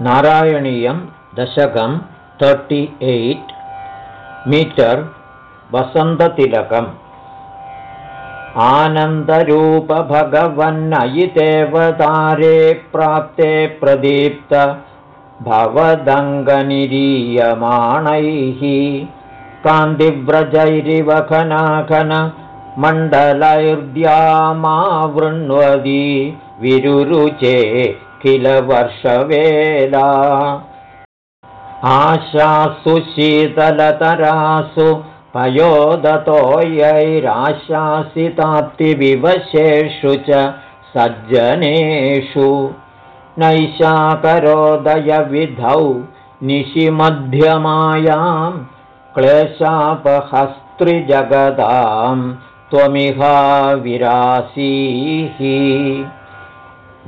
नारायणीयं दशकं thirty eight metre वसन्ततिलकम्। आनन्दरूपभगवन्नयितेवतारे प्राप्ते प्रदीप्त भवदङ्गनिरीयमाणैः। कान्तिव्रजैरिवखनाखनमण्डलैर्द्यामावृण्वदी विरुरुचे किल वर्षवेला आशासु शीतलतरासु पयोदतोयैराशासिताप्तिविवशेषु च सज्जनेषु। नैशाकरोदयविधौ निशिमध्यमायां क्लेशापहस्त्रिजगदां त्वमिहा विरासीः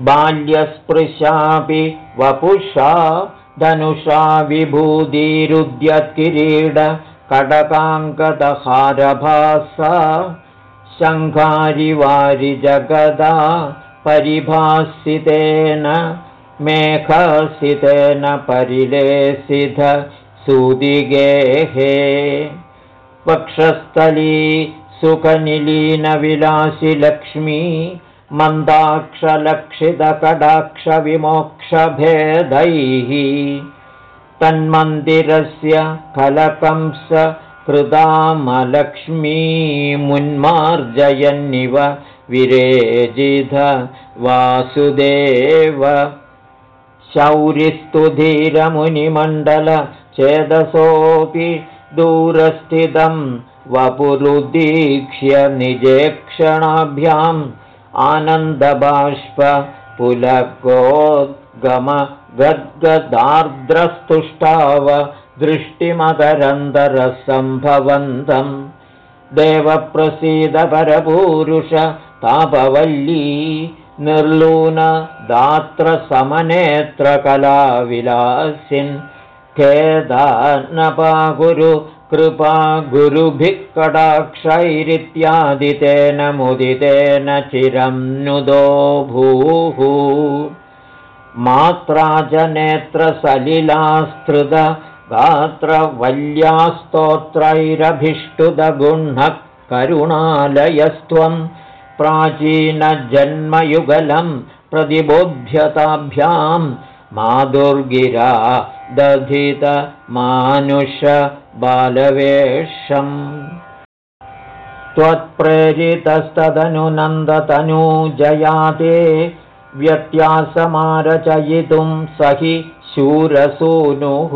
बाल्यस्पृशापि वपुषा धनुषा विभूतिरुद्यत्किरीड कडकाङ्कदहारभासा शङ्घारिवारिजगदा परिभासितेन मेघसितेन परिलेसिध सुदिगेहे। वक्षस्थली सुखनिलीनविलासिलक्ष्मी मन्दाक्षलक्षितकडाक्षविमोक्षभेदैः तन्मन्दिरस्य कलकंस कृतामलक्ष्मीमुन्मार्जयन्निव विरेजिध वासुदेव। शौरिस्तुधीरमुनिमण्डलचेदसोऽपि दूरस्थितं वपुरुदीक्ष्य निजेक्षणाभ्याम् आनन्दबाष्पुलकोद्गम गद्गदार्द्रस्तुष्टाव दृष्टिमकरन्दरसम्भवन्तम् देवप्रसीदपरपूरुष तापवल्ली निर्लूनदात्रसमनेत्रकलाविलासिन् खेदानपागुरु कृपा गुरुभिः कटाक्षैरित्यादितेन मुदितेन चिरं नुदो भूः। मात्रा च नेत्रसलिलास्तृत गात्रवल्यास्तोत्रैरभिष्टुदगुह्णः करुणालयस्त्वं प्राचीनजन्मयुगलं प्रतिबोध्यताभ्यां माधुर्गिरा दधितमानुषबालवेषम् त्वत्प्रेरितस्तदनुनन्दतनूजयाते व्यत्यासमारचयितुं स हि शूरसूनुः।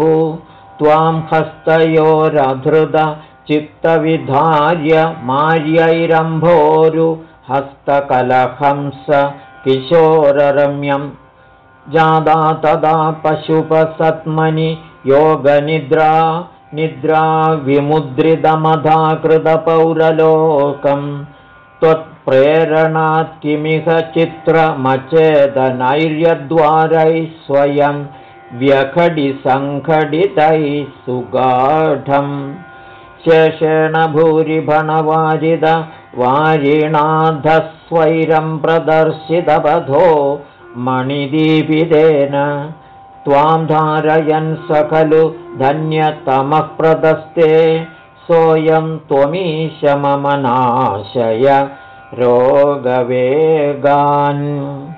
त्वां हस्तयोरधृत चित्तविधार्य मार्यैरम्भोरुहस्तकलहंस किशोररम्यं जादा तदा पशुपसत्मनि योगनिद्रा निद्रा त्वत्प्रेरणात् किमिह चित्रमचेदनैर्यद्वारैः स्वयं व्यखडिसङ्घटितैः सुगाढम्। शेषेण भूरिभणवारिद वारिणाधस्वैरं प्रदर्शितपथो मणिदीपितेन त्वां धारयन् स खलु धन्यतमः प्रदस्ते। सोऽयं त्वमीश मम नाशय रोगवेगान्।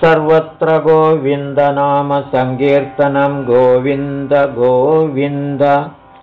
सर्वत्र गोविन्दनामसङ्कीर्तनं गोविन्द गोविन्द